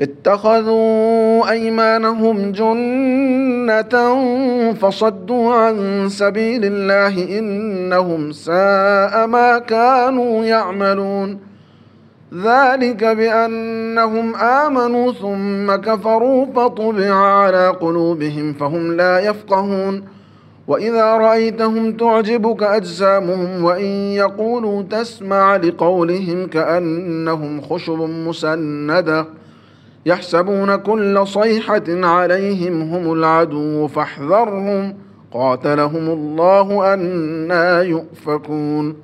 اتخذوا أيمانهم جنة فصدوا عن سبيل الله إنهم ساء ما كانوا يعملون. ذلك بأنهم آمنوا ثم كفروا فطبع على قلوبهم فهم لا يفقهون. وإذا رأيتهم تعجبك أجسامهم وإن يقولوا تسمع لقولهم كأنهم خشب مسندة. يحسبون كل صيحة عليهم هم العدو فاحذرهم. قاتلهم الله أنا يؤفكون.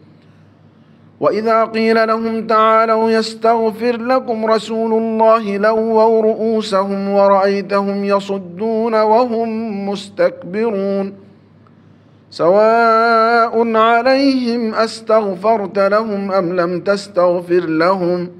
وإذا قيل لهم تعالوا يستغفر لكم رسول الله لووا رؤوسهم ورأيتهم يصدون وهم مستكبرون. سواء عليهم أستغفرت لهم أم لم تستغفر لهم ۖ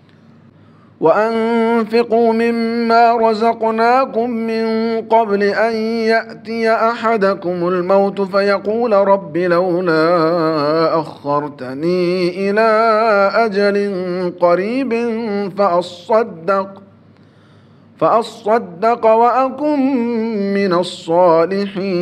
وأنفقوا مما رزقناكم من قبل أن يأتي أحدكم الموت فيقول رب لولا أخرتني إلى أجل قريب فأصدق فأصدق وأكن من الصالحين.